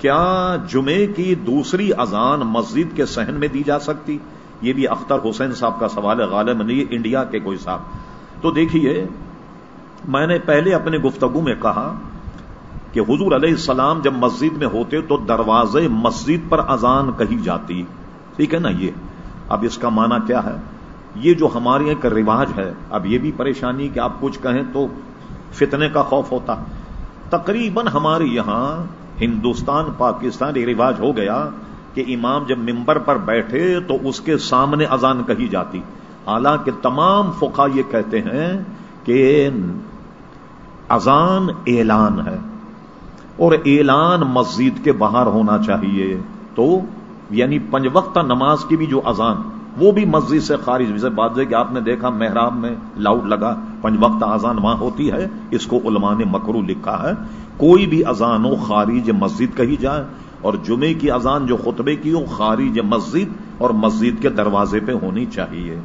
کیا جمعے کی دوسری اذان مسجد کے سہن میں دی جا سکتی؟ یہ بھی اختر حسین صاحب کا سوال ہے، غالب نہیں انڈیا کے کوئی صاحب۔ تو دیکھیے، میں نے پہلے اپنے گفتگو میں کہا کہ حضور علیہ السلام جب مسجد میں ہوتے تو دروازے مسجد پر اذان کہی جاتی۔ ٹھیک ہے نا یہ؟ اب اس کا معنی کیا ہے؟ یہ جو ہمارے ایک رواج ہے، اب یہ بھی پریشانی کہ آپ کچھ کہیں تو فتنے کا خوف ہوتا۔ تقریباً ہمارے یہاں ہندوستان، پاکستان یہ رواج ہو گیا کہ امام جب ممبر پر بیٹھے تو اس کے سامنے اذان کہی جاتی۔ حالانکہ تمام فقہ یہ کہتے ہیں کہ اذان اعلان ہے اور اعلان مسجد کے باہر ہونا چاہیے۔ تو یعنی پنج وقت نماز کی بھی جو اذان وہ بھی مسجد سے خارج جیسے بات ہے کہ آپ نے دیکھا محراب میں لاؤڈ لگا، پنج وقت اذان وہاں ہوتی ہے، اس کو علماء نے مکرو لکھا ہے۔ کوئی بھی اذان ہو، خارج مسجد کہی جائے، اور جمعے کی اذان جو خطبے کی ہو خارج مسجد اور مسجد کے دروازے پہ ہونی چاہیے۔